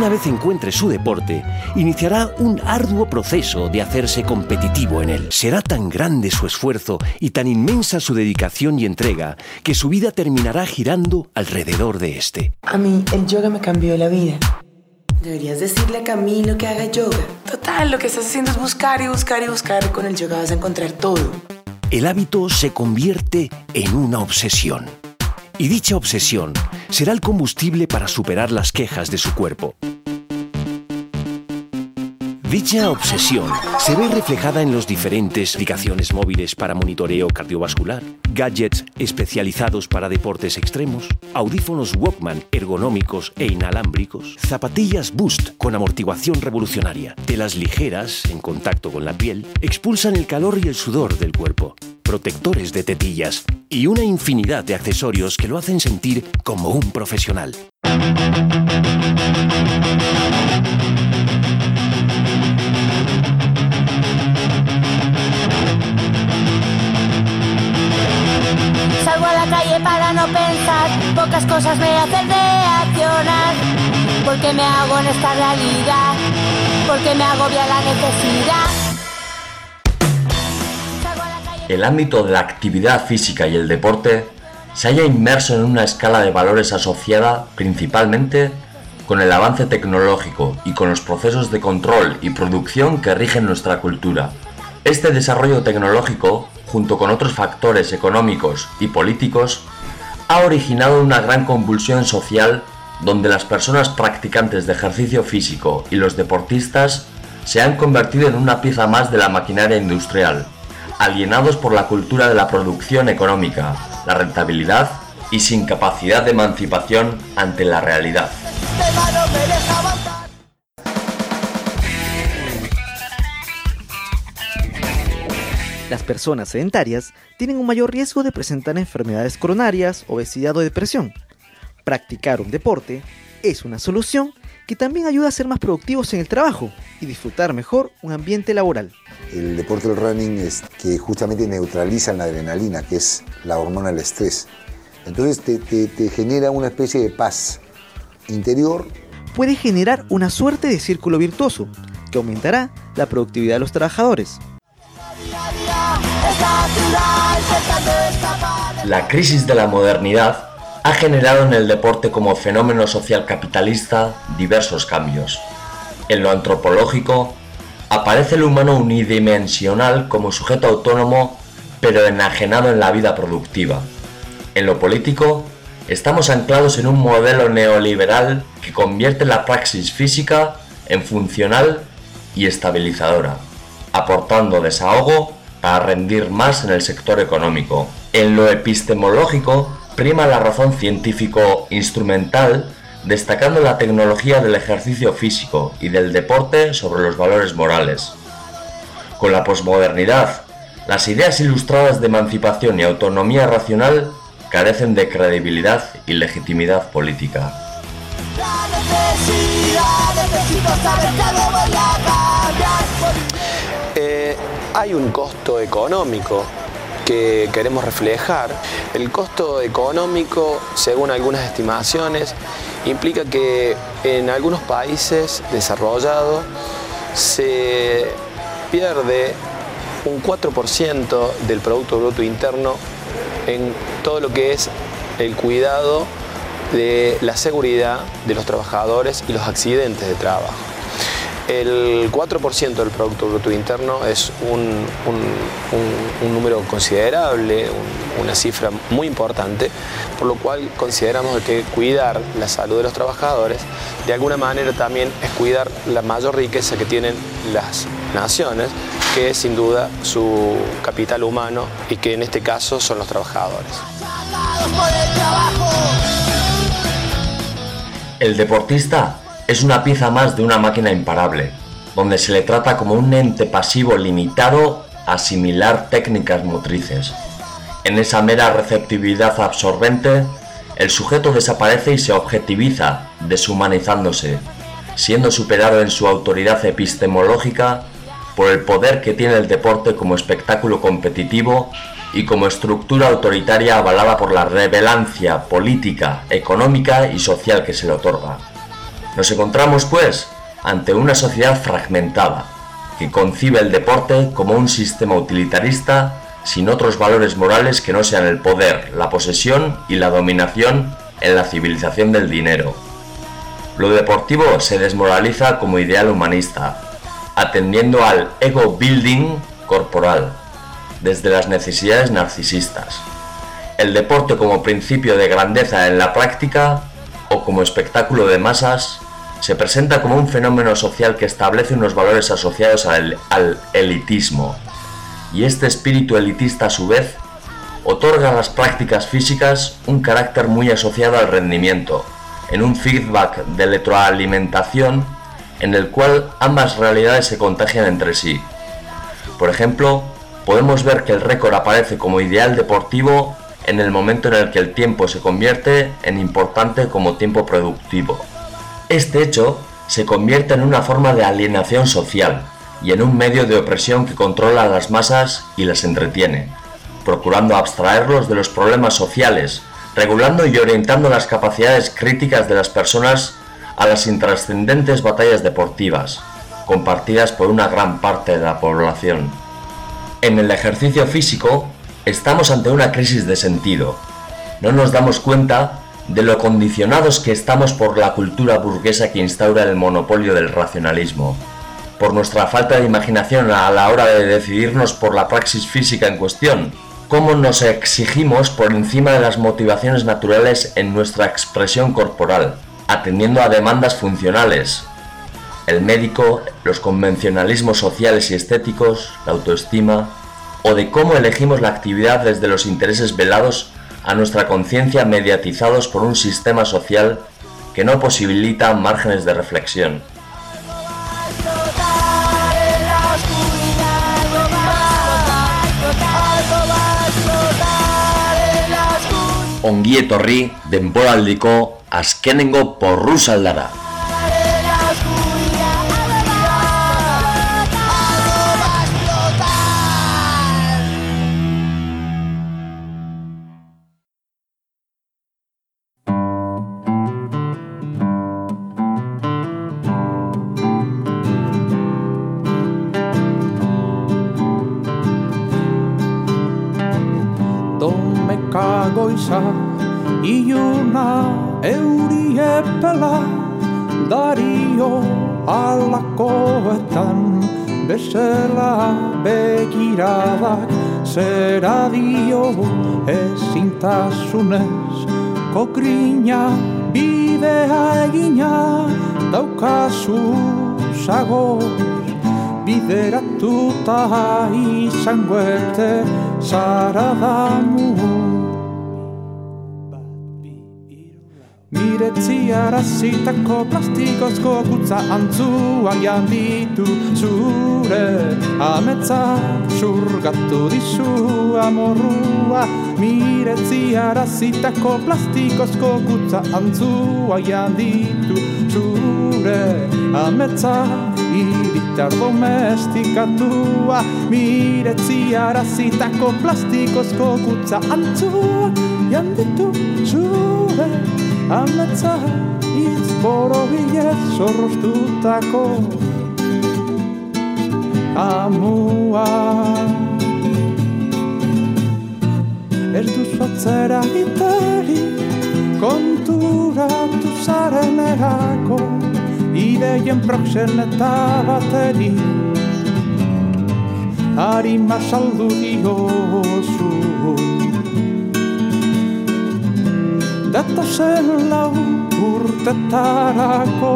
Una vez encuentre su deporte, iniciará un arduo proceso de hacerse competitivo en él. Será tan grande su esfuerzo y tan inmensa su dedicación y entrega que su vida terminará girando alrededor de este. A mí el yoga me cambió la vida. Deberías decirle a Camilo que haga yoga. Total, lo que estás haciendo es buscar y buscar y buscar. Con el yoga vas a encontrar todo. El hábito se convierte en una obsesión. Y dicha obsesión será el combustible para superar las quejas de su cuerpo. Dicha obsesión se ve reflejada en las diferentes aplicaciones móviles para monitoreo cardiovascular, gadgets especializados para deportes extremos, audífonos Walkman ergonómicos e inalámbricos, zapatillas Boost con amortiguación revolucionaria, telas ligeras en contacto con la piel, expulsan el calor y el sudor del cuerpo, protectores de tetillas y una infinidad de accesorios que lo hacen sentir como un profesional. Salgo a la calle para no pensar, pocas cosas me hacen reaccionar. Porque me hago en esta realidad, porque me agobia la necesidad. El ámbito de la actividad física y el deporte se halla inmerso en una escala de valores asociada principalmente con el avance tecnológico y con los procesos de control y producción que rigen nuestra cultura. Este desarrollo tecnológico, junto con otros factores económicos y políticos, ha originado una gran convulsión social donde las personas practicantes de ejercicio físico y los deportistas se han convertido en una pieza más de la maquinaria industrial, alienados por la cultura de la producción económica, la rentabilidad y sin capacidad de emancipación ante la realidad. Las personas sedentarias tienen un mayor riesgo de presentar enfermedades coronarias, obesidad o depresión. Practicar un deporte es una solución que también ayuda a ser más productivos en el trabajo y disfrutar mejor un ambiente laboral. El deporte del running es que justamente neutraliza la adrenalina, que es la hormona del estrés. Entonces te, te- te genera una especie de paz interior. Puede generar una suerte de círculo virtuoso que aumentará la productividad de los trabajadores. La crisis de la modernidad ha generado en el deporte como fenómeno social capitalista diversos cambios. En lo antropológico, aparece el humano unidimensional como sujeto autónomo pero enajenado en la vida productiva. En lo político, estamos anclados en un modelo neoliberal que convierte la praxis física en funcional y estabilizadora, aportando desahogo para rendir más en el sector económico. En lo epistemológico, prima la razón científico-instrumental, destacando la tecnología del ejercicio físico y del deporte sobre los valores morales. Con la posmodernidad, las ideas ilustradas de emancipación y autonomía racional carecen de credibilidad y legitimidad política. Eh, hay un costo económico que queremos reflejar. El costo económico, según algunas estimaciones, implica que en algunos países desarrollados se pierde un 4% del Producto Bruto Interno en todo lo que es el cuidado de la seguridad de los trabajadores y los accidentes de trabajo. El 4% del Producto Bruto Interno es un, un, un, número considerable, una cifra muy importante, por lo cual consideramos que cuidar la salud de los trabajadores de alguna manera también es cuidar la mayor riqueza que tienen las naciones, que es sin duda su capital humano y que en este caso son los trabajadores. El deportista es una pieza más de una máquina imparable, donde se le trata como un ente pasivo limitado a asimilar técnicas motrices. En esa mera receptividad absorbente, el sujeto desaparece y se objetiviza, deshumanizándose, siendo superado en su autoridad epistemológica por el poder que tiene el deporte como espectáculo competitivo y como estructura autoritaria avalada por la revelancia política, económica y social que se le otorga. Nos encontramos, pues, ante una sociedad fragmentada, que concibe el deporte como un sistema utilitarista sin otros valores morales que no sean el poder, la posesión y la dominación en la civilización del dinero. Lo deportivo se desmoraliza como ideal humanista, atendiendo al ego building corporal, desde las necesidades narcisistas. El deporte como principio de grandeza en la práctica o como espectáculo de masas se presenta como un fenómeno social que establece unos valores asociados al, elitismo. Y este espíritu elitista a su vez otorga a las prácticas físicas un carácter muy asociado al rendimiento, en un feedback de retroalimentación en el cual ambas realidades se contagian entre sí. Por ejemplo, podemos ver que el récord aparece como ideal deportivo en el momento en el que el tiempo se convierte en importante como tiempo productivo. Este hecho se convierte en una forma de alienación social y en un medio de opresión que controla a las masas y las entretiene, procurando abstraerlos de los problemas sociales, regulando y orientando las capacidades críticas de las personas a las intrascendentes batallas deportivas, compartidas por una gran parte de la población. En el ejercicio físico estamos ante una crisis de sentido. No nos damos cuenta de lo condicionados que estamos por la cultura burguesa que instaura el monopolio del racionalismo, por nuestra falta de imaginación a la hora de decidirnos por la praxis física en cuestión, cómo nos exigimos por encima de las motivaciones naturales en nuestra expresión corporal, atendiendo a demandas funcionales, el médico, los convencionalismos sociales y estéticos, la autoestima, o de cómo elegimos la actividad desde los intereses velados a nuestra conciencia mediatizados por un sistema social que no posibilita márgenes de reflexión. Ongi etorri denboraldiko ezintasunez Kokrina bidea egina Daukazu zagoz Bideratuta izangoete Zara damu Miretzi arazitako plastikozko gutza antzua janditu zure Ametzak surgatu dizu amorrua Miretzi arazitako plastikozko gutza antzua janditu zure Ametzak iritar domestikatua. Miretzi arazitako plastikozko gutza antzua janditu zure Ametza hitz boro bilez zorroztutako Amua Ez duzu atzera hiteri Konturatu zaren erako ideien proxeneta bateri. Arima saldu diozu. Datozen lau urtetarako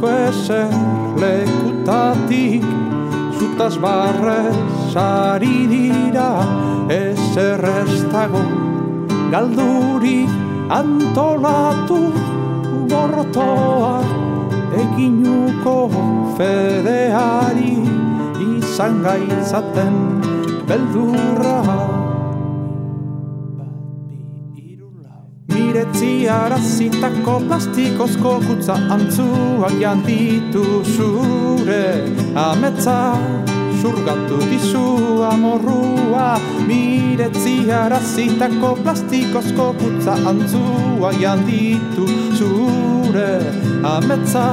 urrezko ezer lekutatik zutaz barrez ari dira ez dago galduri antolatu borrotoa eginuko fedeari izan gaitzaten beldurra Miretzi arazitako plastikozko kutza antzuak janditu zure ametza surgatu dizu amorrua Miretzi arazitako plastikozko kutza antzuak janditu zure ametza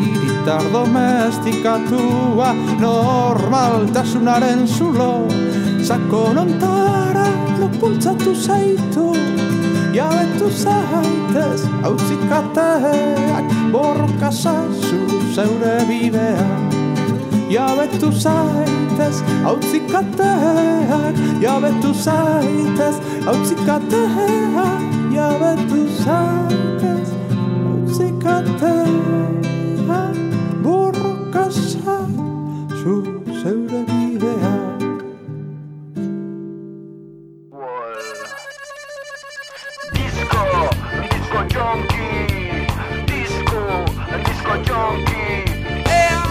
Iritar domestikatua normaltasunaren zulo Sakonontara lopultzatu zaitu jaettu saites, haussikka tehdä, porukassa sun seure viiveä. Jaettu saites, haussikka tehdä, jaettu saites, haussikka tehdä, jaettu saites, haussikka tehdä.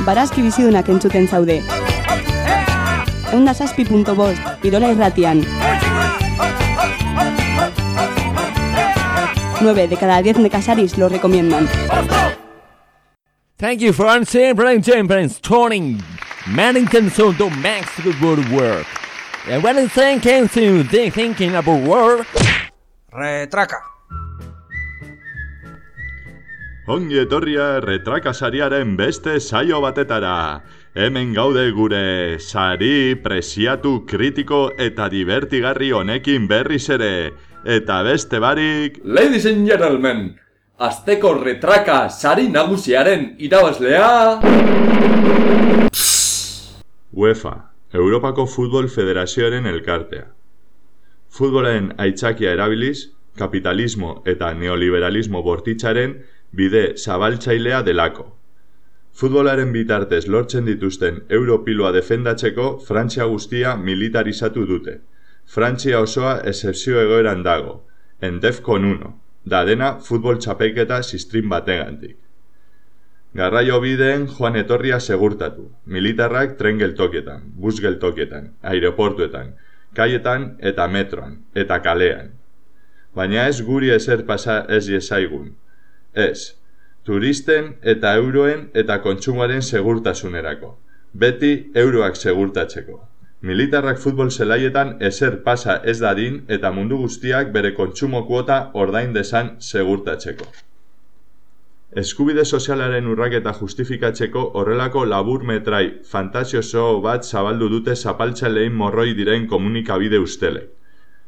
Barazki bizidunak entzuten zaude. Eunda zazpi punto bost, Irola irratian. 9 de cada 10 necasaris lo recomiendan. Thank you for answering, Brian James, turning Mannington so to max good work. And when it's thinking about work, Retraka. Ongi etorria retraka sariaren beste saio batetara. Hemen gaude gure sari presiatu kritiko eta divertigarri honekin berriz ere. Eta beste barik... Ladies and gentlemen, azteko retraka sari nagusiaren irabazlea... UEFA, Europako Futbol Federazioaren elkartea. Futbolen aitzakia erabiliz, kapitalismo eta neoliberalismo bortitzaren bide zabaltzailea delako. Futbolaren bitartez lortzen dituzten Europiloa defendatzeko Frantzia guztia militarizatu dute. Frantzia osoa excepzio egoeran dago, en Defcon 1, da dena futbol txapelketa sistrin bategantik. Garraio bideen joan etorria segurtatu, militarrak tren geltokietan, bus geltokietan, aireportuetan, kaietan eta metroan, eta kalean. Baina ez guri ezer pasa ez jesaigun. Ez, turisten eta euroen eta kontsumoaren segurtasunerako. Beti euroak segurtatzeko. Militarrak futbol zelaietan ezer pasa ez dadin eta mundu guztiak bere kontsumo kuota ordain desan segurtatzeko. Eskubide sozialaren urraketa justifikatzeko horrelako labur metrai fantasioso bat zabaldu dute zapaltzalein morroi diren komunikabide ustelek.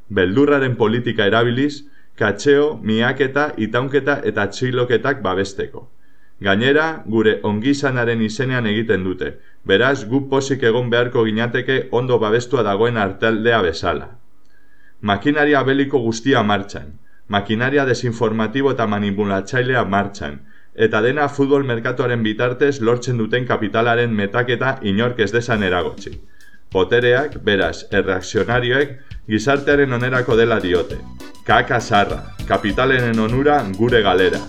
Beldurraren politika erabiliz, katxeo, miaketa, itaunketa eta txiloketak babesteko. Gainera, gure ongizanaren izenean egiten dute, beraz gu posik egon beharko ginateke ondo babestua dagoen artaldea bezala. Makinaria beliko guztia martxan, makinaria desinformatibo eta manipulatzailea martxan, eta dena futbol merkatuaren bitartez lortzen duten kapitalaren metaketa inork ez desan eragotzi. Potereak, beraz, erreakzionarioek, gizartearen onerako dela diote. Kaka Sarra, kapitalen onura gure galera.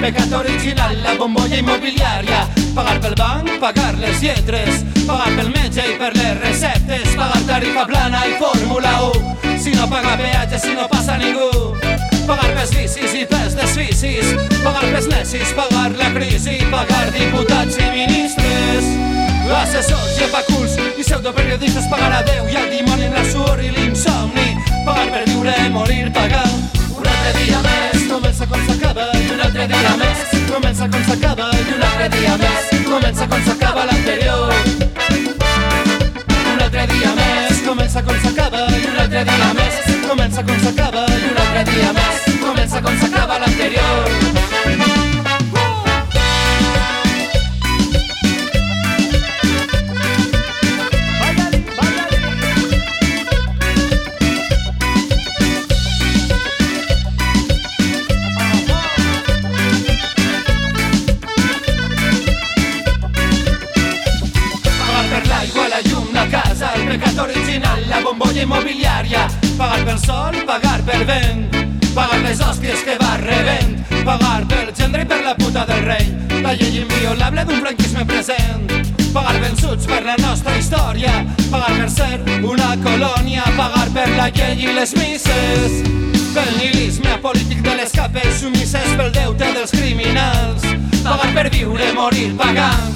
peccatori original, la bombolla immobiliària. Pagar pel banc, pagar les lletres, pagar pel metge i per les receptes, pagar tarifa plana i Fórmula 1. Si no paga peatge, si no passa ningú. Pagar pels vicis i pels desficis, pagar pels necis, pagar la crisi, pagar diputats i ministres. Assessors i abaculs i pseudoperiodistes pagar a Déu i al dimoni en la suor i l'insomni pagar per viure morir pagant un altre dia més comença com s'acaba i un altre dia més comença com s'acaba i un altre dia més comença com s'acaba l'anterior. Un altre dia més comença com s'acaba i un altre dia més comença com s'acaba i un altre dia més comença com s'acaba l'anterior original, la bombolla immobiliària, pagar pel sol, pagar pel vent, pagar les hòsties que va rebent, pagar pel gendre i per la puta del rei, la llei inviolable d'un franquisme present, pagar vençuts per la nostra història, pagar per ser una colònia, pagar per la llei i les misses, pel nihilisme apolític de les capes sumisses pel deute dels criminals, pagar per viure, morir, pagant,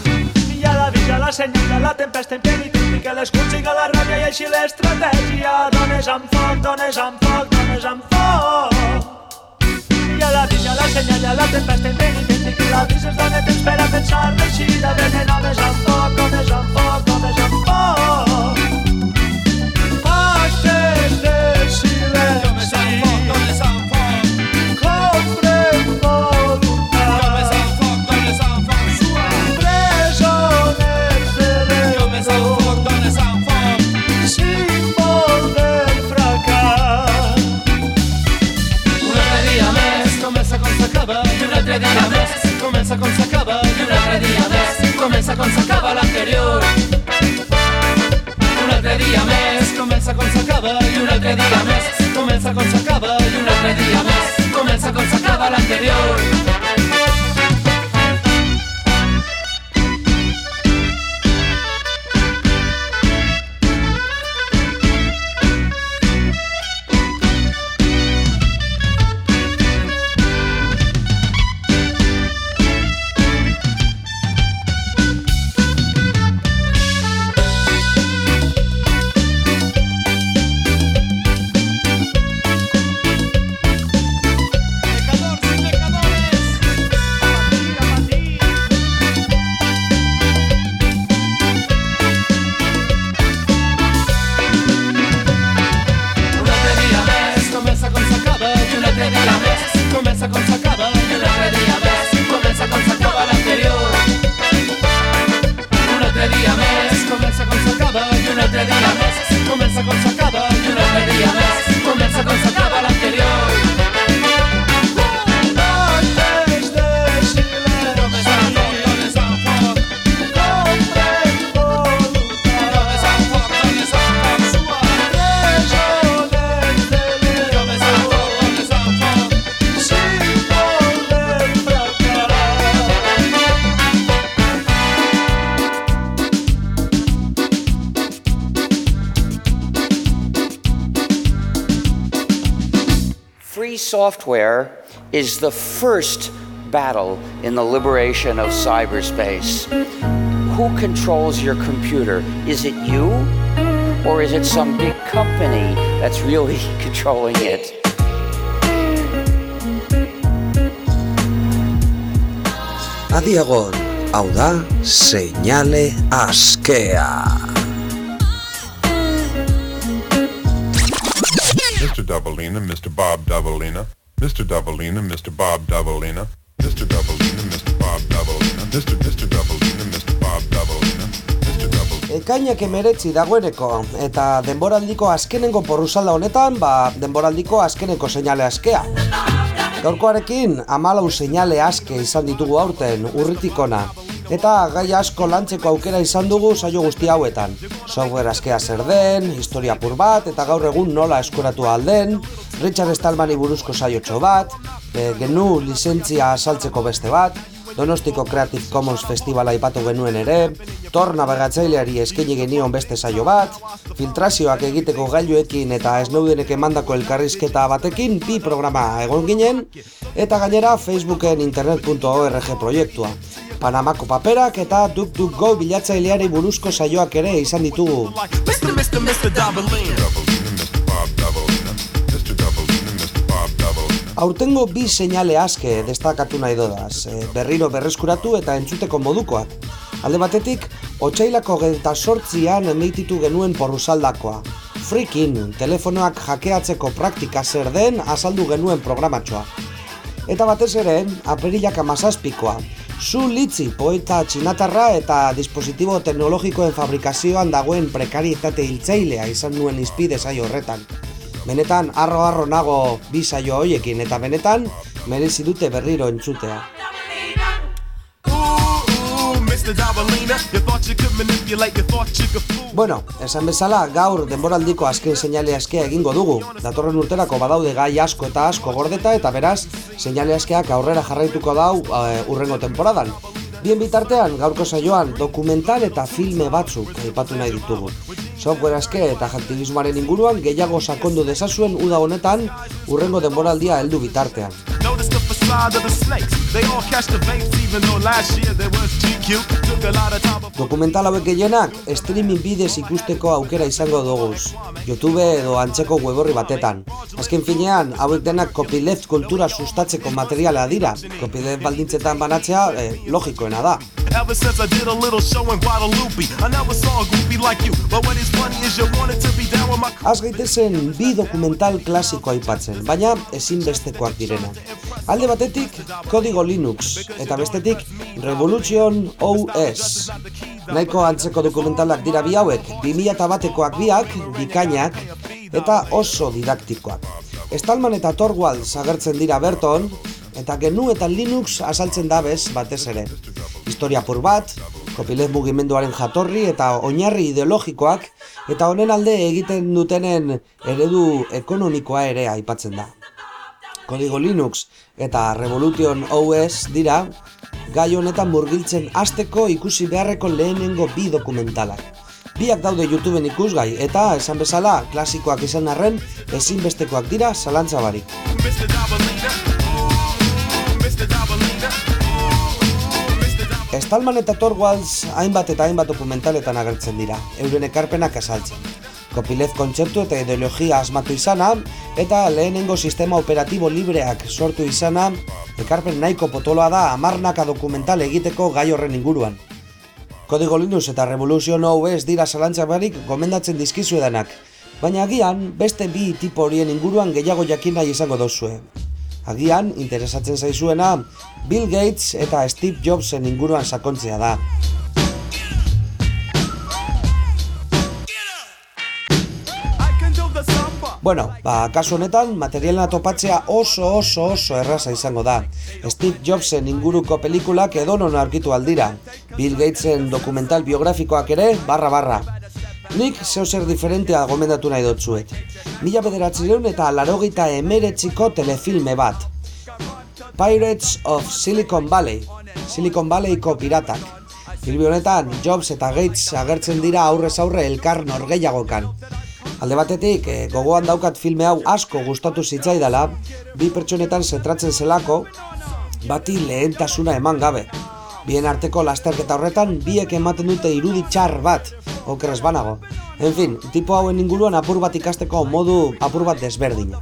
I a la vida, la senyora, la tempesta impenitente que l'esculsiga la ràbia i així l'estratègia. Dones amb foc, dones amb foc, dones amb foc. I a la vida, la senyora, la tempesta impenitente que la vida es dona temps per a pensar d'eixida. Venen homes amb foc, homes amb foc, homes amb foc. Software is the first battle in the liberation of cyberspace. Who controls your computer? Is it you? Or is it some big company that's really controlling it? Askea. Mr. Doubleina, Mr. Bob Doubleina, Mr. Doubleina, Mr. Bob Doubleina, Mr. Doubleina, Mr. Bob Doubleina, Mr. Mr. Doubleina, Mr. Bob Doubleina, Mr. Double. Ekainak emeretzi dagoeneko, eta denboraldiko azkenengo porruzalda honetan, ba, denboraldiko azkeneko seinale askea. Gaurkoarekin, amalau seinale aske izan ditugu aurten, urritikona. Eta gai asko lantzeko aukera izan dugu saio guzti hauetan. Software askea zer den, historia pur bat, eta gaur egun nola eskuratu alden, Richard Stallmani buruzko saiotxo bat, e, genu lizentzia asaltzeko beste bat, Donostiko Creative Commons Festivala aipatu genuen ere, Tor navegatzaileari eskaini genion beste saio bat, filtrazioak egiteko gailuekin eta Snowdenek emandako elkarrizketa batekin bi programa egon ginen, eta gainera Facebooken internet.org proiektua. Panamako paperak eta DuckDuckGo bilatzaileari buruzko saioak ere izan ditugu. Aurtengo bi seinale aske destakatu nahi dodaz, e, berriro berreskuratu eta entzuteko modukoak. Alde batetik, otxailako geta sortzian emeititu genuen porrusaldakoa. Freakin, telefonoak jakeatzeko praktika zer den azaldu genuen programatxoa. Eta batez ere, aperilak amazazpikoa. Zu litzi poeta txinatarra eta dispositibo teknologikoen fabrikazioan dagoen prekarietate hiltzailea izan nuen izpide saio horretan. Benetan, arro-arro nago bi saio hoiekin eta benetan, merezi dute berriro entzutea. Bueno, esan bezala, gaur denboraldiko azken seinale askea egingo dugu. Datorren urterako badaude gai asko eta asko gordeta eta beraz, seinale askeak aurrera jarraituko dau uh, urrengo temporadan. Bien bitartean, gaurko saioan dokumental eta filme batzuk aipatu nahi ditugu. Software aske eta jaktivismoaren inguruan gehiago sakondu dezazuen uda honetan urrengo denboraldia heldu bitartean. Dokumental hauek gehienak streaming bidez ikusteko aukera izango duguz. YouTube edo antzeko weborri batetan. Azken finean, hauek denak copyleft kultura sustatzeko materiala dira. Copyleft baldintzetan banatzea eh, logikoena da. Ever since I did a little show in Guadalupe, I never saw a groupie like you. But what is funny is you wanted to be down with my Az gaitezen bi dokumental klasiko aipatzen, baina ezinbestekoak direnak. Alde batetik, Kodigo Linux, eta bestetik, Revolution OS. Nahiko antzeko dokumentalak dira bi hauek, 2000 batekoak biak, bikainak, eta oso didaktikoak. Stallman eta Torvalds agertzen dira Berton, eta GNU eta Linux azaltzen dabez batez ere. Historia pur bat, kopilez mugimenduaren jatorri eta oinarri ideologikoak, eta honen alde egiten dutenen eredu ekonomikoa ere aipatzen da. Kodigo Linux eta Revolution OS dira, gai honetan murgiltzen hasteko ikusi beharreko lehenengo bi dokumentalak. Biak daude YouTubeen ikusgai eta esan bezala klasikoak izan arren ezinbestekoak dira zalantza barik. Stallman eta Torvalds hainbat eta hainbat dokumentaletan agertzen dira, euren ekarpenak azaltzen. Kopilez kontzeptu eta ideologia asmatu izana, eta lehenengo sistema operatibo libreak sortu izana, ekarpen nahiko potoloa da amarnaka dokumental egiteko gai horren inguruan. Kodigo Linux eta Revolution OS dira zalantza barik gomendatzen dizkizuedanak, baina agian beste bi tipo horien inguruan gehiago jakin nahi izango dozue. Agian, interesatzen zaizuena, Bill Gates eta Steve Jobsen inguruan sakontzea da. Bueno, ba, kasu honetan, materialen topatzea oso oso oso erraza izango da. Steve Jobsen inguruko pelikulak edonon aurkitu aldira. Bill Gatesen dokumental biografikoak ere, barra barra. Nik zeu zer diferentea gomendatu nahi dotzuet. Mila bederatzireun eta larogeita emeretziko telefilme bat. Pirates of Silicon Valley, Silicon Valleyko piratak. Filme honetan, Jobs eta Gates agertzen dira aurrez aurre elkar norgeiagokan. Alde batetik, eh, gogoan daukat filme hau asko gustatu zitzaidala, bi pertsonetan zentratzen zelako, bati lehentasuna eman gabe. Bien arteko lasterketa horretan, biek ematen dute irudi txar bat, okeraz banago. En fin, tipo hauen inguruan apur bat ikasteko modu apur bat desberdina.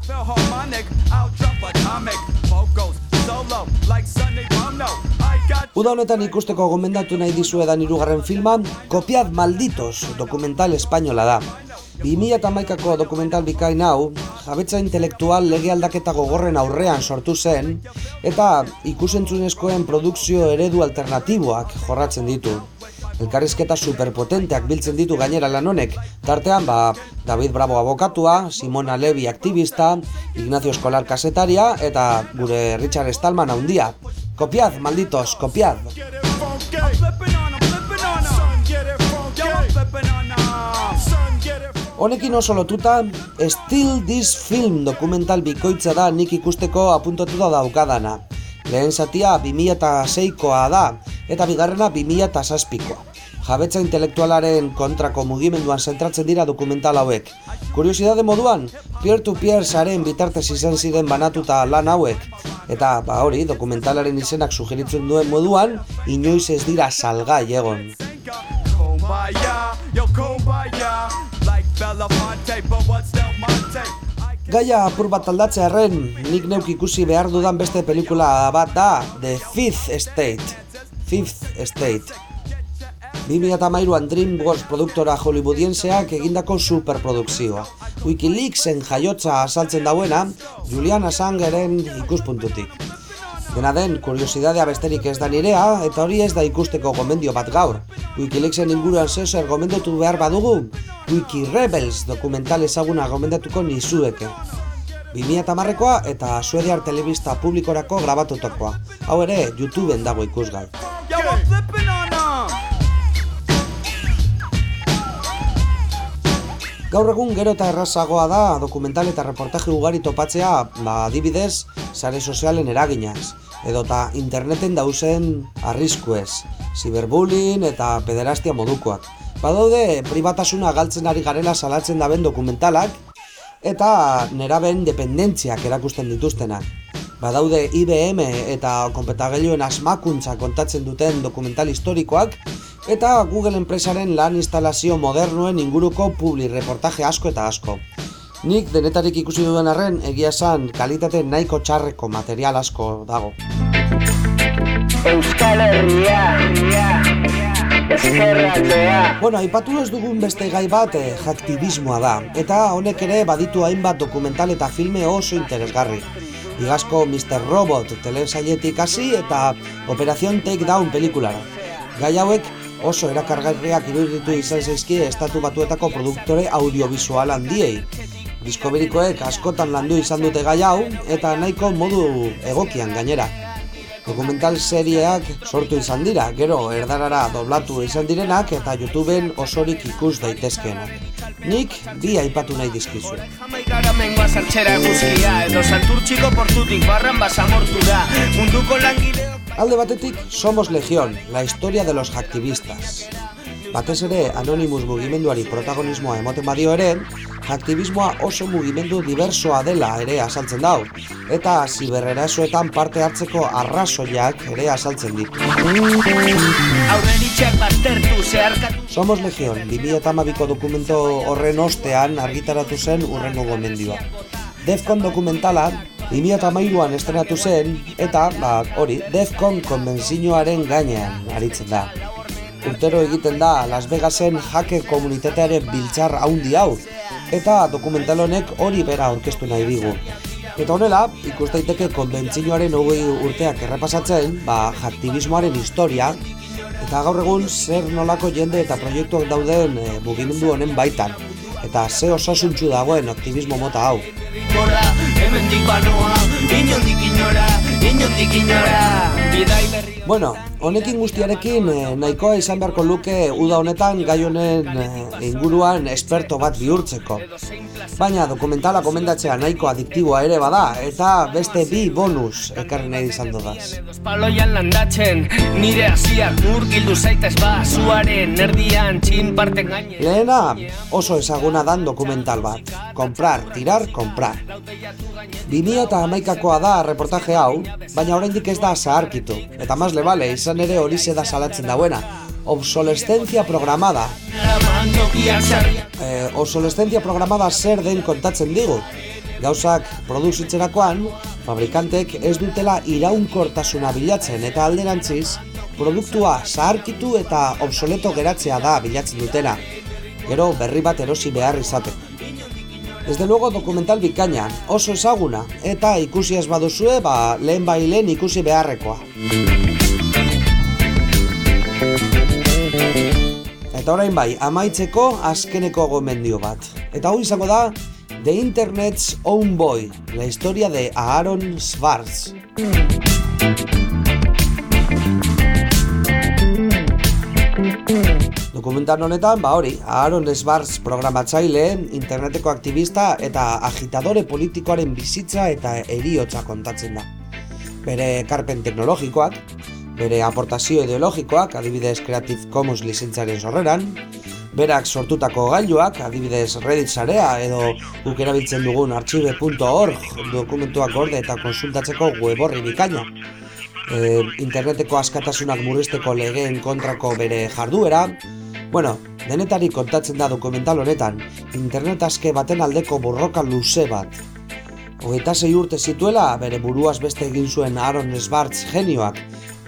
Uda honetan ikusteko gomendatu nahi dizuedan hirugarren filma, Kopiad Malditos dokumental espainola da. 2008ko dokumental bikain hau, jabetza intelektual lege aldaketa gogorren aurrean sortu zen, eta ikusentzunezkoen produkzio eredu alternatiboak jorratzen ditu. Elkarrizketa superpotenteak biltzen ditu gainera lan honek, tartean ba, David Bravo abokatua, Simona Levi aktivista, Ignacio Escolar kasetaria eta gure Richard Stallman haundia. Kopiad, malditos, kopiad! Honekin oso lotuta, Still This Film dokumental bikoitza da nik ikusteko apuntatuta daukadana. Lehen zatia 2006koa da, eta bigarrena 2006koa. Jabetza intelektualaren kontrako mugimenduan zentratzen dira dokumental hauek. Kuriosidade moduan, peer-to-peer saren bitartez izan ziren banatuta lan hauek. Eta, ba hori, dokumentalaren izenak sugeritzen duen moduan, inoiz ez dira salgai egon. Gaia apur bat aldatzearen, nik neuk ikusi behar dudan beste pelikula bat da The Fifth Estate. Fifth Estate. 2008an DreamWorks produktora hollywoodienseak egindako superprodukzioa. Wikileaksen jaiotza asaltzen dauena, Julian Assangeren ikuspuntutik. Dena den, kuriosidadea besterik ez da nirea, eta hori ez da ikusteko gomendio bat gaur. Wikileaksen inguruan zezer gomendotu behar badugu, Wiki Rebels dokumental ezaguna gomendatuko nizueke. 2008koa eta Suediar Telebista publikorako grabatutokoa. Hau ere, YouTubeen dago ikusgai. Gaur egun gero eta errazagoa da dokumental eta reportaje ugari topatzea, ba, adibidez, sare sozialen eraginaz, edota interneten dauzen arriskuez, ziberbullying eta pederastia modukoak. Badaude, pribatasuna galtzen ari garela salatzen daben dokumentalak, eta neraben dependentziak erakusten dituztenak. Badaude IBM eta konpetagelioen asmakuntza kontatzen duten dokumental historikoak, eta Google enpresaren lan instalazio modernuen inguruko publi reportaje asko eta asko. Nik denetarik ikusi duen arren egia esan kalitate nahiko txarreko material asko dago. Euskal Herria, Eskerratzea. Bueno, aipatu ez dugun beste gai bat eh, jaktivismoa da, eta honek ere baditu hainbat dokumental eta filme oso interesgarri. Igazko Mr. Robot telesailetik hasi eta Operación Takedown pelikulara. Gai hauek oso erakargarriak iruditu izan zaizki estatu batuetako produktore audiovisual handiei. Diskoberikoek askotan landu izan dute gai hau eta nahiko modu egokian gainera. Dokumental serieak sortu izan dira, gero erdarara doblatu izan direnak eta YouTubeen osorik ikus daitezkeenak. Nik bi aipatu nahi dizkizu. Jamaikara mengoa zartxera guzkia edo santurtxiko portutik barran basamortu da munduko langile Alde batetik, Somos Legión, la historia de los hacktivistas. Batez ere, Anonymous mugimenduari protagonismoa emoten badio ere, aktivismoa oso mugimendu diversoa dela ere asaltzen dau, eta ziberrerasoetan parte hartzeko arrazoiak ere asaltzen ditu. Somos Legión, 2008ko dokumento horren ostean argitaratu zen urrengo gomendioa. Defcon dokumentala 2008an estrenatu zen eta ba, hori Defcon konbenzinoaren gainean aritzen da. Urtero egiten da Las Vegasen hake komunitatearen biltzar haundi hau eta dokumental honek hori bera aurkeztu nahi digu. Eta honela, ikus daiteke konbentzinoaren hogei urteak errepasatzen, ba, aktivismoaren historia, eta gaur egun zer nolako jende eta proiektuak dauden e, mugimendu honen baitan eta ze osasuntzu dagoen aktivismo mota hau hemendik banoa, inondik inora, Bueno, honekin guztiarekin eh, nahikoa izan beharko luke uda honetan gai honen eh, inguruan esperto bat bihurtzeko. Baina dokumentala komendatzea nahiko adiktiboa ere bada eta beste bi bonus ekarri nahi izan dodaz. Paloian landatzen, nire hasiak murgildu zaitez ba, zuaren erdian txin parten gaine. Lehena oso ezaguna dan dokumental bat. Comprar, tirar, comprar. 2000 eta amaikakoa da reportaje hau, baina oraindik ez da zaharkitu. Eta maz lebale, izan ere hori da salatzen dauena obsolescencia programada. Eh, obsolescencia programada zer den kontatzen digu. Gauzak produzitzerakoan, fabrikantek ez dutela iraunkortasuna bilatzen eta alderantziz, produktua zaharkitu eta obsoleto geratzea da bilatzen dutena. Gero berri bat erosi behar izateko. Desde luego dokumental bikaina, oso ezaguna, eta ikusi ez baduzue, ba, lehen bai lehen ikusi beharrekoa. Eta orain bai, amaitzeko azkeneko gomendio bat. Eta hau izango da, The Internet's Own Boy, la historia de Aaron Swartz. Dokumentan honetan, ba hori, Aaron Sbartz programatzaile, interneteko aktivista eta agitadore politikoaren bizitza eta eriotza kontatzen da. Bere ekarpen teknologikoak, bere aportazio ideologikoak, adibidez Creative Commons lizentzaren sorreran, berak sortutako gailuak, adibidez Reddit sarea edo guk erabiltzen dugun archive.org dokumentuak gorde eta konsultatzeko weborri bikaina. E, interneteko askatasunak murrizteko legeen kontrako bere jarduera, Bueno, denetari kontatzen da dokumental honetan, internet aske baten aldeko borroka luze bat. Hogeita zei urte zituela, bere buruaz beste egin zuen Aaron Sbartz genioak,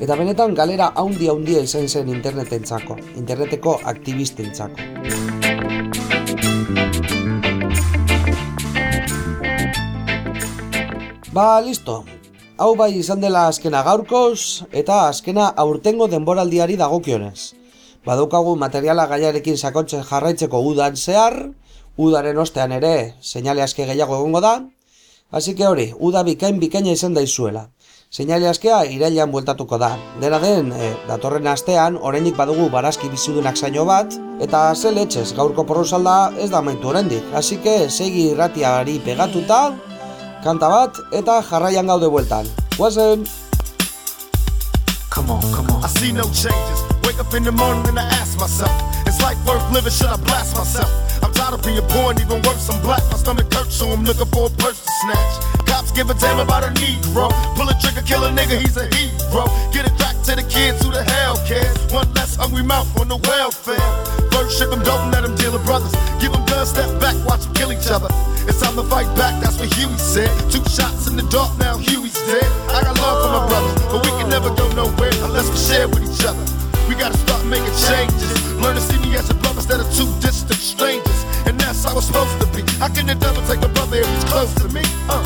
eta benetan galera haundia haundia izan zen internetentzako, interneteko aktivistentzako. Ba, listo. Hau bai izan dela azkena gaurkoz, eta azkena aurtengo denboraldiari dagokionez. Badaukagu materiala gaiarekin sakontzen jarraitzeko udan zehar, udaren ostean ere seinale aske gehiago egongo da, hasi hori, uda bikain bikaina izan daizuela. Seinale askea irailan bueltatuko da. Dena den, e, datorren astean, orainik badugu barazki bizidunak zaino bat, eta ze letxez gaurko porrosalda ez da maitu oraindik. Hasi segi irratiari pegatuta, kanta bat eta jarraian gaude bueltan. Guazen! Come on, come on. I see no changes. Wake up in the morning and I ask myself, is life worth living? Should I blast myself? I'm tired of being poor and even worse, I'm black. My stomach hurts, so I'm looking for a purse to snatch. Cops give a damn about a Negro. Pull a trigger, kill a nigga, he's a hero. Get it back to the kids who the hell cares. One less hungry mouth on the welfare. First ship them, don't let them deal with brothers. Give them guns, step back, watch them kill each other. It's time to fight back, that's what Huey said. Two shots in the dark, now Huey's dead. I got love for my brothers, but we can never go nowhere unless we share with each other. We gotta start making changes. Learn to see me as a brother instead of two distant strangers. And that's how it's supposed to be. How can devil take a brother if he's close to me? Uh,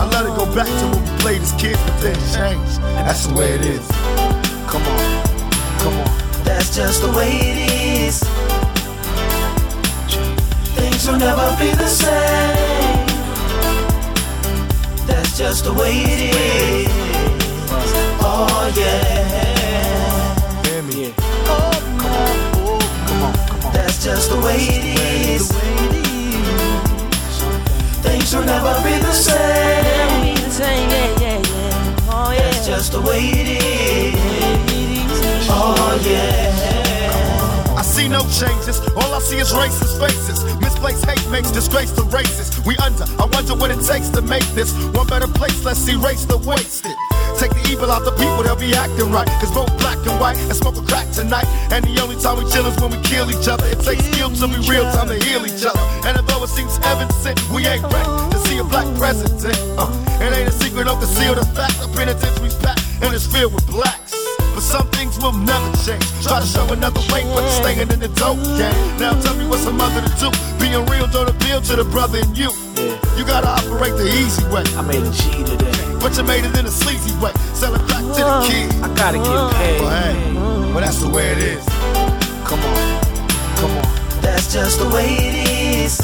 I let it go back to when we played as kids, but then changed. That's the way it is. Come on, come on. That's just the way it is. Things will never be the same. That's just the way it is. Oh yeah. That's just the way it is. Things will never be the same. That's just the way it is. Oh yeah. I see no changes. All I see is racist faces. Misplaced hate makes disgrace to races. We under. I wonder what it takes to make this one better place. Let's erase the wasted. Take the evil out the people, they'll be acting right. Cause both black and white and smoke a crack tonight. And the only time we chill is when we kill each other. It takes skill to be real time to heal each other. And although it seems heaven sent, we ain't ready to see a black president. Uh, it ain't a secret, don't conceal the fact. The penitentiary's packed and it's filled with blacks. But some things will never change. Try to show another way, but it's staying in the dope game. Now tell me what's a mother to do. Being real don't appeal to the brother in you. You gotta operate the easy way. I made a G today. But you made it in a sleazy way. Sell it back to the uh-huh. kid. I gotta get paid. But hey, well that's the way it is. Come on, come on. That's just the way it is.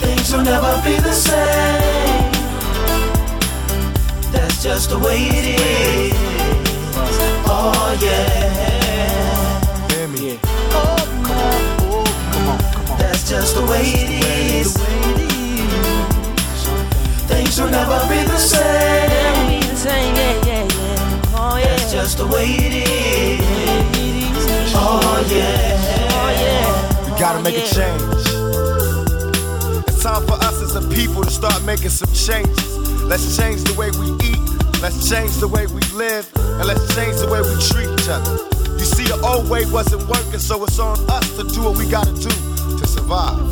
Things will never be the same. That's just the way it is. Oh yeah. Hear me. Oh come on, oh come on, come on. That's just the way it is. Things will never be the same. That's just the way it is. Oh yeah, oh yeah. We gotta make a change. It's time for us as a people to start making some changes. Let's change the way we eat. Let's change the way we live. And let's change the way we treat each other. You see, the old way wasn't working, so it's on us to do what we gotta do to survive.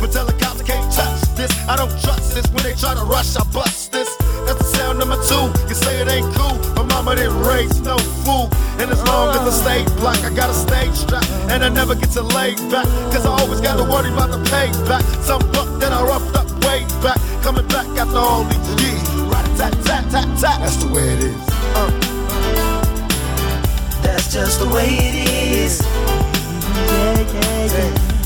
But tell the cops can't touch this. I don't trust this. When they try to rush, I bust this. That's the sound number two. You say it ain't cool. My mama didn't raise no fool. And as long as I stay black, I got a stage strap. And I never get to lay back. Cause I always gotta worry about the payback. Some buck that I roughed up way back. Coming back only. Yeah, rat-a-tat-tat-tat-tat. That's the way it is. Uh. That's just the way it is.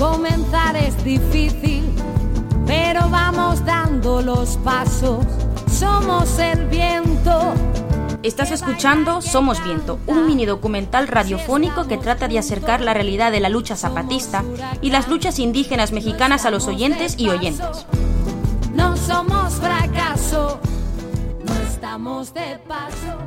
Comenzar es difícil, pero vamos dando los pasos. Somos el viento. Estás escuchando Somos Viento, un mini documental radiofónico que trata de acercar la realidad de la lucha zapatista y las luchas indígenas mexicanas a los oyentes y oyentes. No somos fracaso, no estamos de paso.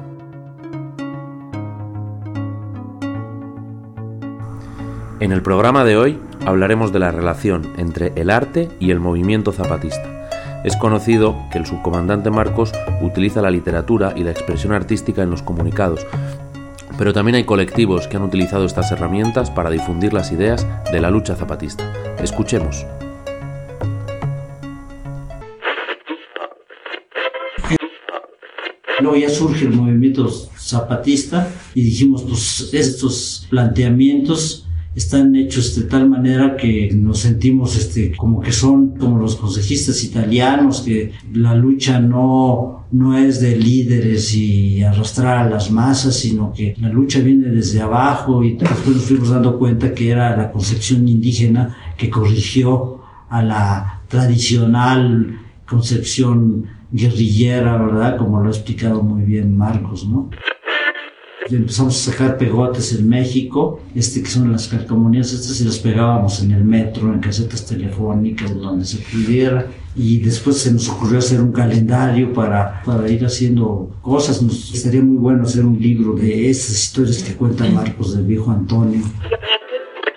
En el programa de hoy hablaremos de la relación entre el arte y el movimiento zapatista. Es conocido que el subcomandante Marcos utiliza la literatura y la expresión artística en los comunicados, pero también hay colectivos que han utilizado estas herramientas para difundir las ideas de la lucha zapatista. Escuchemos. Luego ya surge el movimiento zapatista y dijimos, pues estos planteamientos están hechos de tal manera que nos sentimos este, como que son como los consejistas italianos, que la lucha no, no es de líderes y arrastrar a las masas, sino que la lucha viene desde abajo y después nos fuimos dando cuenta que era la concepción indígena que corrigió a la tradicional concepción guerrillera, ¿verdad? Como lo ha explicado muy bien Marcos, ¿no? Empezamos a sacar pegotes en México, este que son las calcomanías, estas y las pegábamos en el metro, en casetas telefónicas, donde se pudiera. Y después se nos ocurrió hacer un calendario para, para ir haciendo cosas. Nos estaría muy bueno hacer un libro de esas historias que cuenta Marcos del viejo Antonio.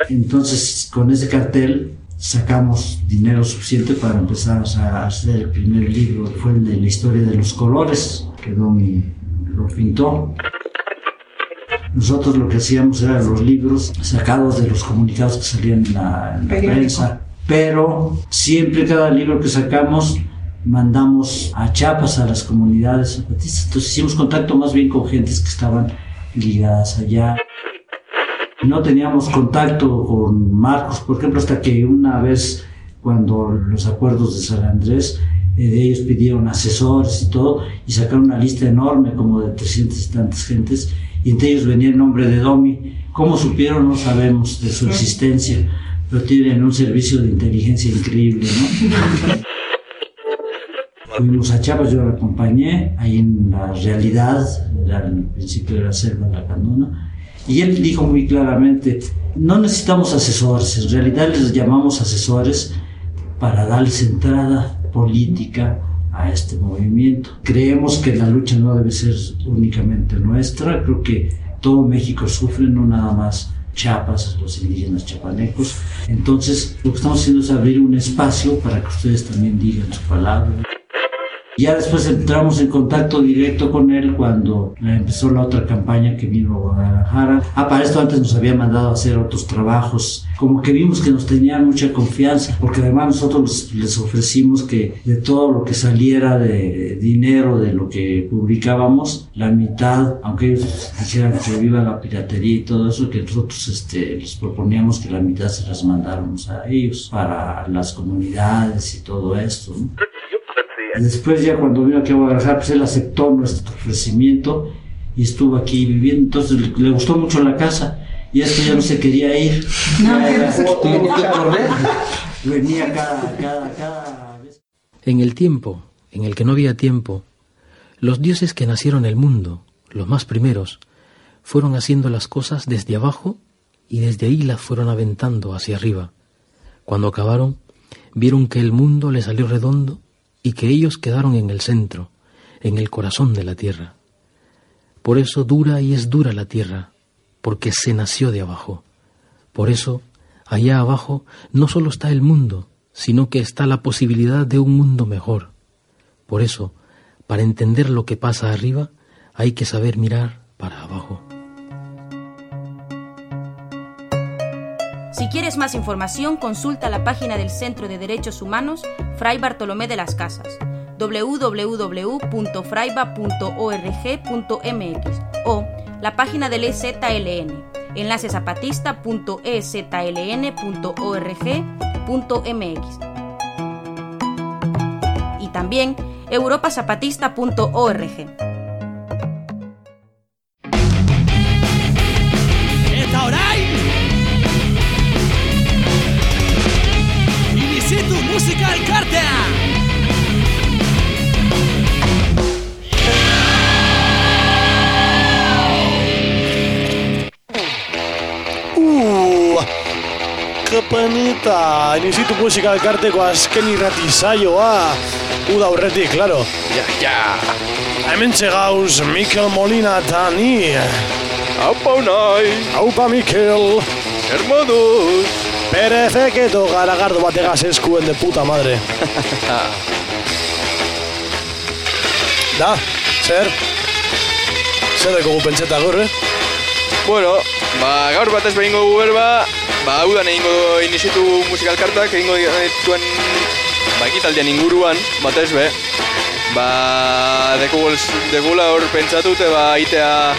Entonces, con ese cartel sacamos dinero suficiente para empezar a hacer el primer libro, fue el de la historia de los colores, que Domi lo pintó. Nosotros lo que hacíamos era los libros sacados de los comunicados que salían en la, en la Periódico. prensa, pero siempre cada libro que sacamos mandamos a Chiapas a las comunidades zapatistas. Entonces hicimos contacto más bien con gentes que estaban ligadas allá. No teníamos contacto con Marcos, por ejemplo, hasta que una vez cuando los acuerdos de San Andrés, eh, ellos pidieron asesores y todo, y sacaron una lista enorme, como de 300 y tantas gentes, y entre ellos venía el nombre de Domi. ¿Cómo supieron? No sabemos de su existencia, pero tienen un servicio de inteligencia increíble, ¿no? Fuimos a Chiapas, yo lo acompañé, ahí en la realidad, era el principio de la selva, la candona, y él dijo muy claramente, no necesitamos asesores, en realidad les llamamos asesores para darles entrada política a este movimiento. Creemos que la lucha no debe ser únicamente nuestra, creo que todo México sufre, no nada más Chiapas, los indígenas chapanecos. Entonces, lo que estamos haciendo es abrir un espacio para que ustedes también digan su palabra. Ya después entramos en contacto directo con él cuando empezó la otra campaña que vino a Guadalajara. Ah, para esto antes nos había mandado a hacer otros trabajos. Como que vimos que nos tenían mucha confianza, porque además nosotros les ofrecimos que de todo lo que saliera de dinero de lo que publicábamos, la mitad, aunque ellos dijeran que viva la piratería y todo eso, que nosotros este, les proponíamos que la mitad se las mandáramos a ellos para las comunidades y todo esto. ¿no? Después ya cuando vino aquí a Guadalajara, pues él aceptó nuestro ofrecimiento y estuvo aquí viviendo. Entonces le, le gustó mucho la casa y esto ya no se quería ir. Ya era- Venía cada, cada, cada vez. En el tiempo en el que no había tiempo, los dioses que nacieron en el mundo, los más primeros, fueron haciendo las cosas desde abajo y desde ahí las fueron aventando hacia arriba. Cuando acabaron, vieron que el mundo les salió redondo y que ellos quedaron en el centro, en el corazón de la tierra. Por eso dura y es dura la tierra, porque se nació de abajo. Por eso Allá abajo no solo está el mundo, sino que está la posibilidad de un mundo mejor. Por eso, para entender lo que pasa arriba, hay que saber mirar para abajo. Si quieres más información, consulta la página del Centro de Derechos Humanos Fray Bartolomé de las Casas www.fraiba.org.mx o la página del EZLN enlacesapatista.ezln.org.mx y también europazapatista.org. kapanita, inizitu musika elkarteko azken irrati saioa. Uda aurretik, claro. Ja, ja. Hemen gauz Mikel Molina eta ni. Aupa unai. Aupa Mikel. Zer moduz. Perezek eto garagardo bategaz eskuen de puta madre. da, zer? Zer dekogu pentseta gaur, eh? Bueno, ba, gaur batez behingo gu berba, ba, da egingo inizitu musikalkartak, egingo dituen ba, ekitaldian inguruan, batez be. Ba, dekula hor pentsatute, ba, itea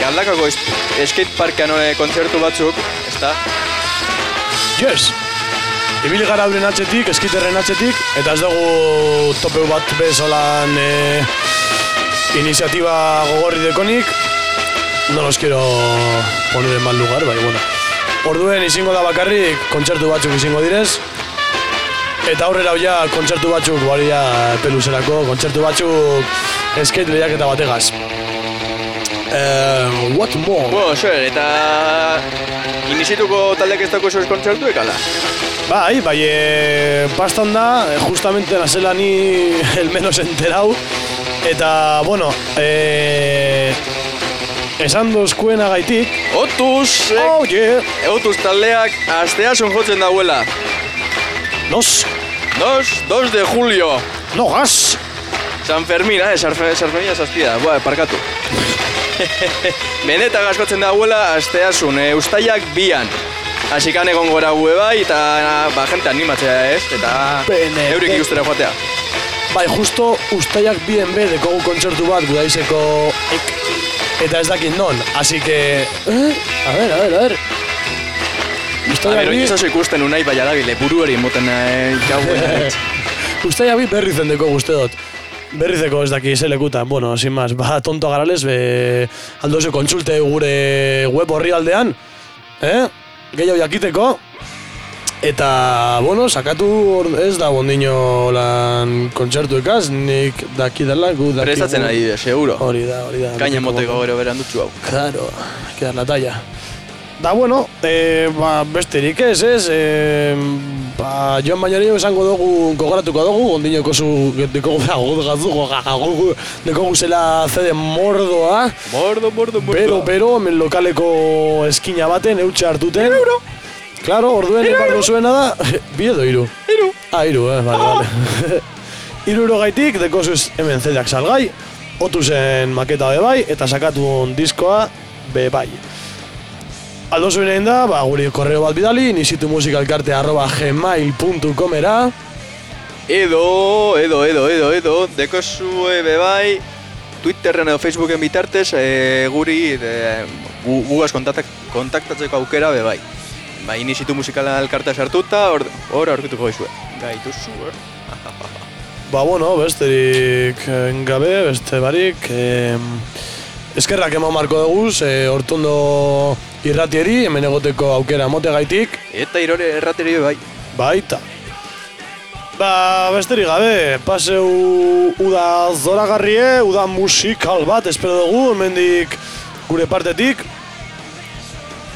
galdakako skateparkean hori kontzertu batzuk, ezta? Yes! Ibili gara euren atxetik, eskiterren atxetik, eta ez dugu topeu bat bezolan e, iniziatiba gogorri dekonik. No los quiero poner en mal lugar, bai, bueno. Orduen izango da bakarrik kontzertu batzuk izango direz. Eta aurrera ja kontzertu batzuk baria peluzerako, kontzertu batzuk skate lehiaketa bategaz. Eh, what more? Bueno, zer, eta inizituko taldek ez dako zoz kontzertu ekala? Bai, bai, e, bastan da, eh, justamente nazela ni el menos enterau. Eta, bueno, e, esan dozkuena gaitik. Otuz! Eh, oh, yeah. Otuz taldeak astea son jotzen dauela. Nos? Dos, dos de julio. No gas. San Fermin, eh, San Fer- San Fermin zazpida, boa, parkatu. Beneta gaskotzen dauela asteasun, e, ustaiak bian. Asikan egon gora gue bai, eta ba, jente animatzea ez, eta Benete. eurik ikustera joatea. Bai, justo ustaiak bien be dekogu kontzertu bat gudaizeko ek, eta ez dakit non, así que... Eh? A ver, a ver, a ver. A Ustaiak ber, bi, oin ikusten unai bai adabile, buru hori moten eh, gauen. ustaiak bi berri zen dekogu uste dut. Berrizeko ez daki ze lekutan, bueno, sin más, ba, tonto garales, be, aldo ze kontsulte gure web horri aldean, eh? Gehiago jakiteko, eta, bueno, sakatu ez da bondino lan kontzertu ekaz, nik daki dela, gu daki Prestatzen ari dira, seguro. Hori da, hori da. Kaina moteko gero beran dutxu hau. Claro, hay que dar la talla. Da, bueno, e, ba, besterik ez, ez, e, ba, joan bainario esango dugu, gogoratuko dugu, ondinoko zu, dekogu, dekogu, dekogu zela zede mordoa. Mordo, mordo, mordo. Pero, pero, hemen lokaleko eskina baten, eutxe hartuten. Euro. Claro, orduen eparko zuena da, bi edo iru. Iru. Ah, iru, eh, vale, vale. iru euro gaitik, dekozuz hemen zedeak salgai, otu zen maketa be bai, eta sakatu diskoa be bai. Aldo zuen egin da, ba, guri korreo bat bidali, nisitu musikalkarte arroba gmail.comera. Edo, edo, edo, edo, edo, deko zue bebai, Twitterren edo Facebooken bitartez, e, guri e, gu, gugaz kontaktatzeko aukera bebai. Ba, inizitu musikala elkartea sartuta, hor hor aurkituko izue. Gaitu zu, Ba, bueno, besterik eh, gabe, beste barik. Eh, eskerrak eman marko dugu, eh, hortondo irratieri, hemen egoteko aukera mote gaitik. Eta irore errateri bai. Baita. Ba, besterik gabe, paseu uda zoragarrie, uda musikal bat, espero dugu, hemendik gure partetik.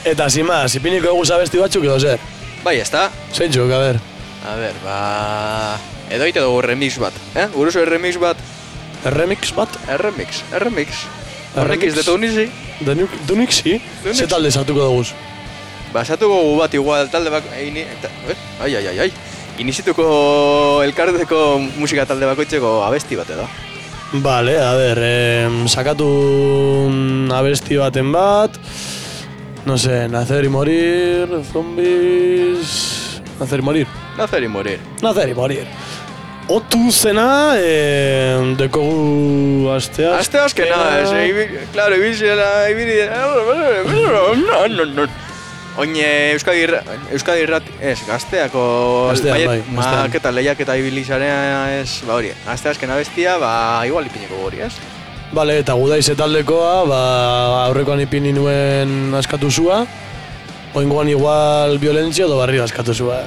Eta, sin más, ipiniko dugu zabesti batzuk edo zer. Bai, ez da? Zeintzuk, a ber. A ber, ba... Edo ite dugu remix bat, eh? Guruzo remix bat. Remix bat? Remix, remix. Horrek ez detu nizi. Dunixi? Ze talde sartuko dugu? basatuko gu bat igual talde bako... Ini, eta, eh? ai, ai, ai, ai. Inizituko elkarteko musika talde bakoitzeko abesti bat edo. Vale, a ver, eh, sakatu un abesti baten bat, no sé, nacer y morir, zombies... Nacer y morir. Nacer y morir. Nacer y morir. Otu zena, eh, dekogu astea. Aste azkena, ez, ibi- claro, ibilzela, ibili... No, no, no. Oin eh, Euskadi, Euskadi Irrat, ez, gazteako... Gaztean, baiet- bai. Maketa, lehiaketa ibili zarea, ez, ba hori, aste azkena bestia, ba, igual ipiniko hori, ez? Vale, eta gudaize taldekoa, ba, aurrekoan ipini nuen askatu zua, oingoan igual violentzia edo barrio askatu zua.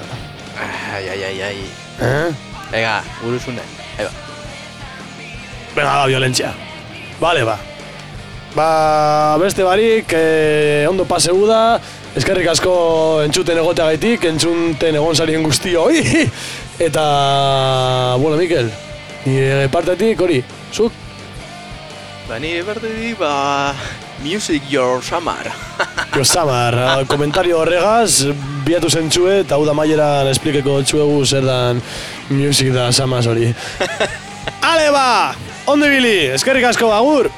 Ai, ai, ai, ai. Eh? Ega, buruzune. Eba. Venga, ba, violentzia. Vale, ba. Ba, beste barik, eh, ondo paseu da, eskerrik asko entzuten egoteagaitik, entzunten egon zarien guztioi, eta, bueno, Mikel, nire partetik, hori, zuk? Ba, nire bertetik, ba... Music your summer. Jo, Samar, ah, komentario horregaz, biatu zentzue, eta hau da maieran esplikeko txuegu zer dan music da Samaz hori. Ale ba, ondo ibili, eskerrik asko, agur!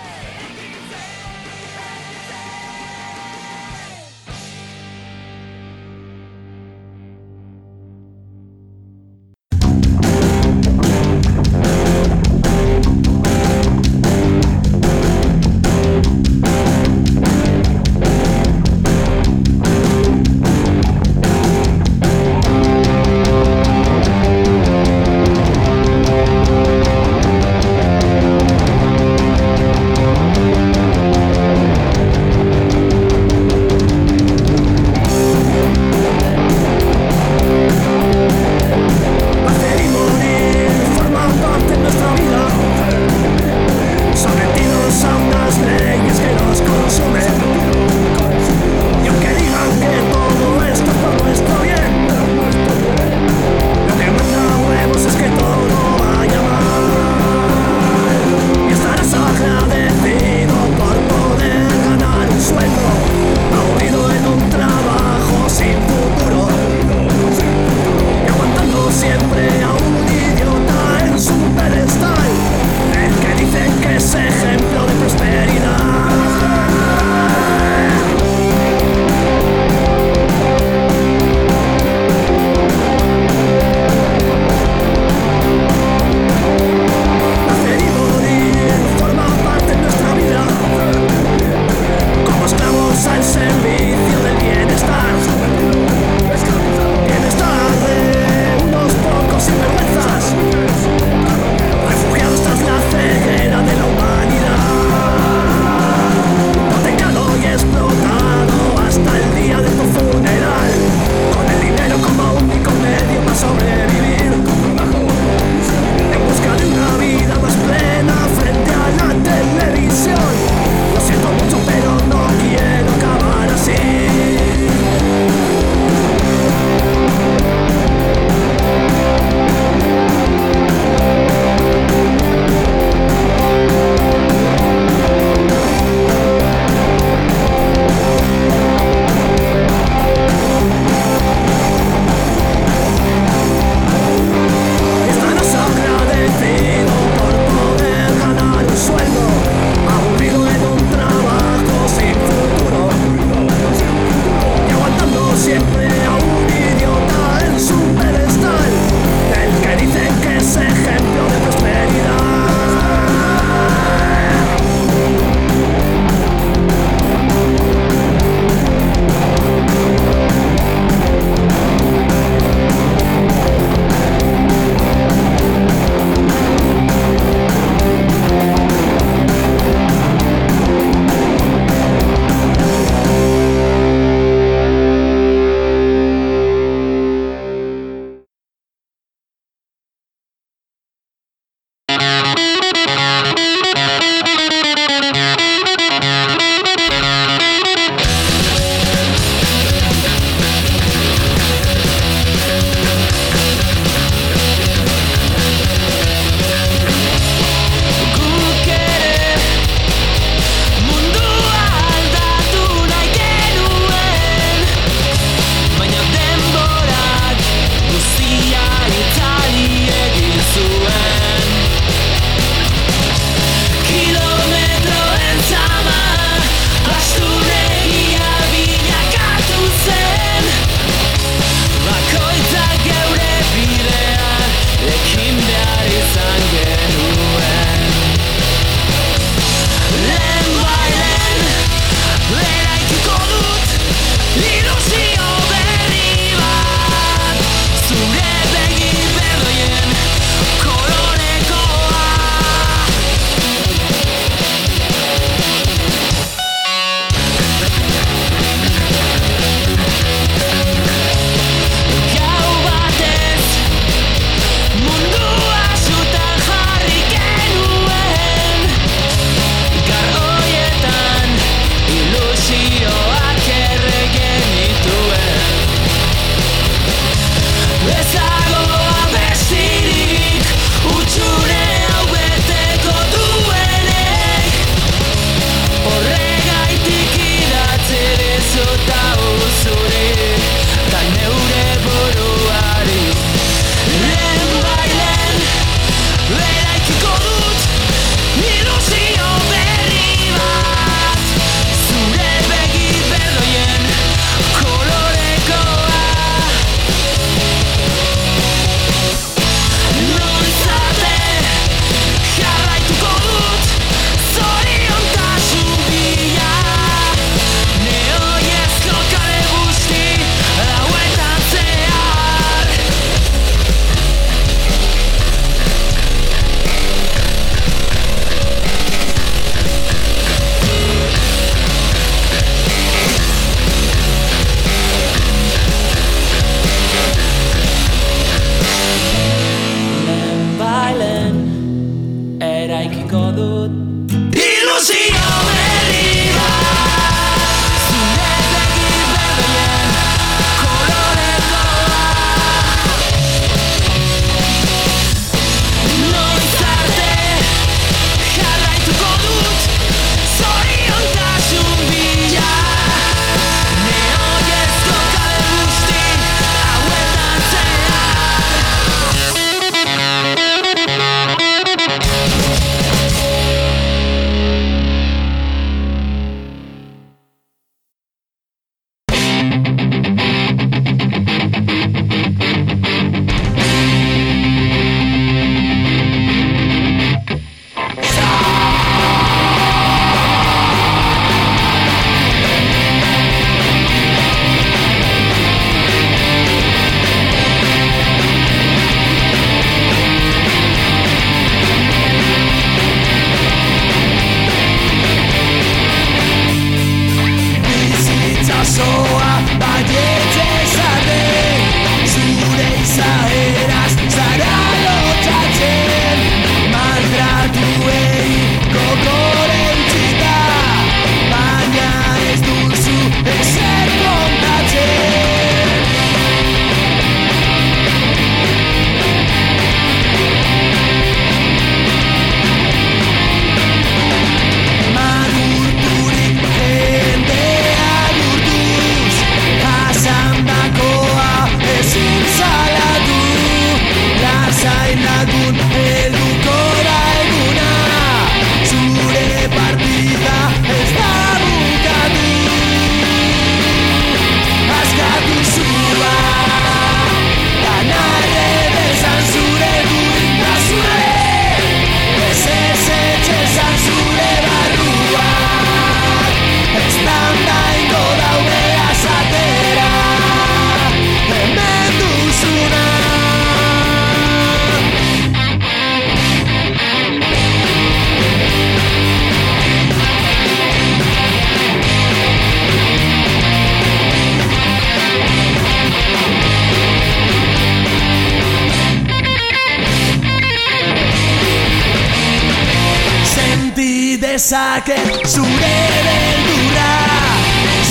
Dezaket zure beldurra.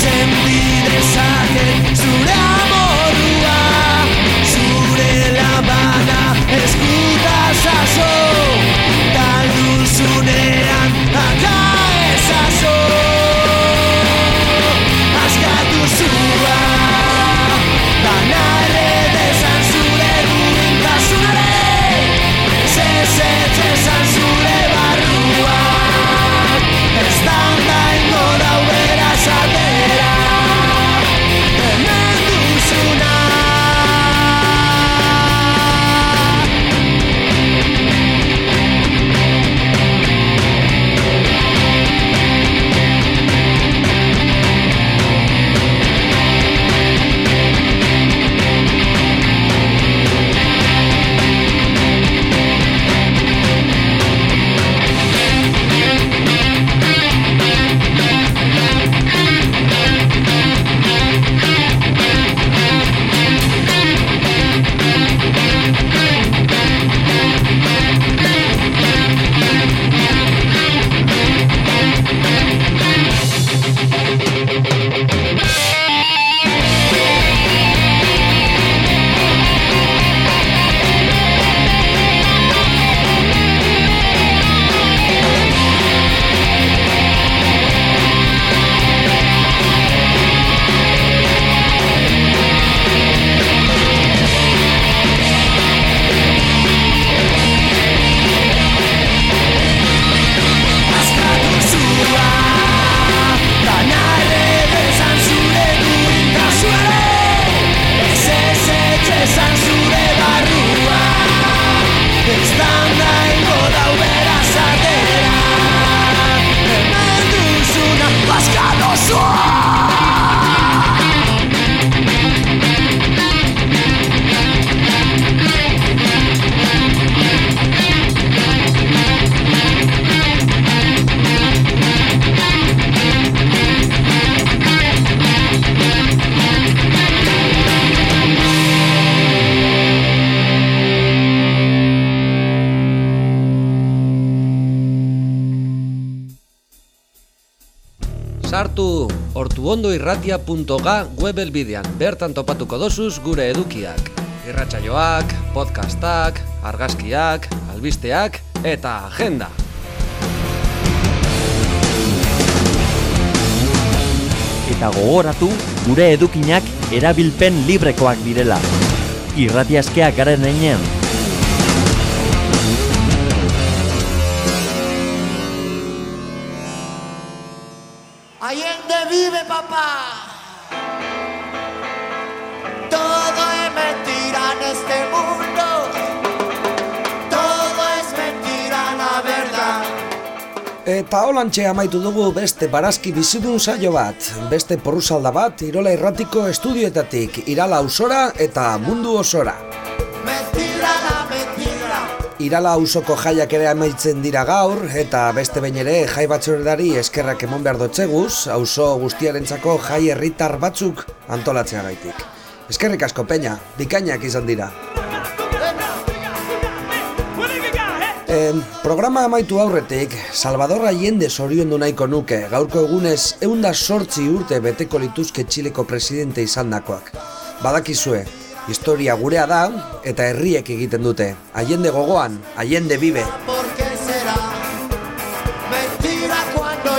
Senti dezaket zure amorrua Zure labana eskuta zazo. Galduzunean aka ezazo. Askatu zua. Bana ere dezan zure duintasunare Zezet ortuondoirratia.ga web elbidean, bertan topatuko dosuz gure edukiak. Irratsaioak, podcastak, argazkiak, albisteak eta agenda. Eta gogoratu gure edukinak erabilpen librekoak direla. Irratiaskeak garen heinean. Vive papá. Todo es mentira en este mundo. Todo es mentira la verdad. Eta holantxe amaitu dugu beste barazki bizidun saio bat, beste porrusalda bat Irola Irratiko estudioetatik, Irala Ausora eta Mundu Osora. Mentira. Irala auzoko jaiak ere amaitzen dira gaur, eta beste behin ere jai batzuredari eskerrak emon behar dotzeguz, auzo guztiarentzako jai herritar batzuk antolatzeagaitik. Eskerrik asko peña, bikainak izan dira. E, programa amaitu aurretik, Salvador Allende zoriondu nahiko nuke, gaurko egunez eunda sortzi urte beteko lituzke Txileko presidente izandakoak. Badakizue, historia gurea da eta herriek egiten dute. Allende gogoan, Allende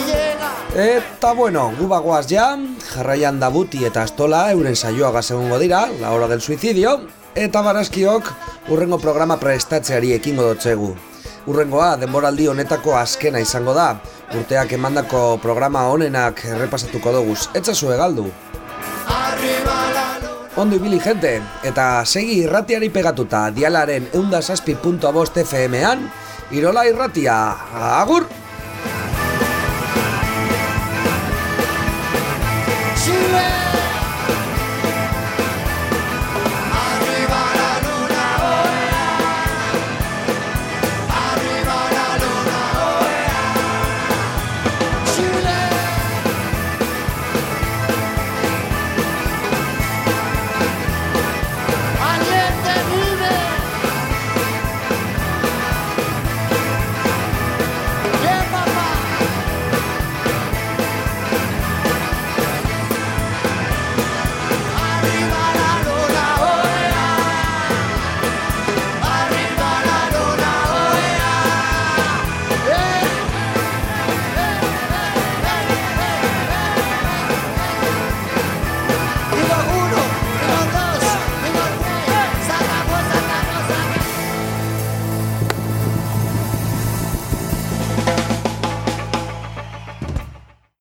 llega. Eta bueno, gu bagoaz ja, jarraian dabuti eta astola euren saioaga egongo dira, la hora del suicidio, eta barazkiok urrengo programa prestatzeari ekingo dotzegu. Urrengoa denboraldi honetako azkena izango da, urteak emandako programa honenak errepasatuko doguz, etzazu galdu. Ondo ibili gente, eta segi irratiari pegatuta dialaren eundasazpi.bost FM-an, Irola irratia, agur!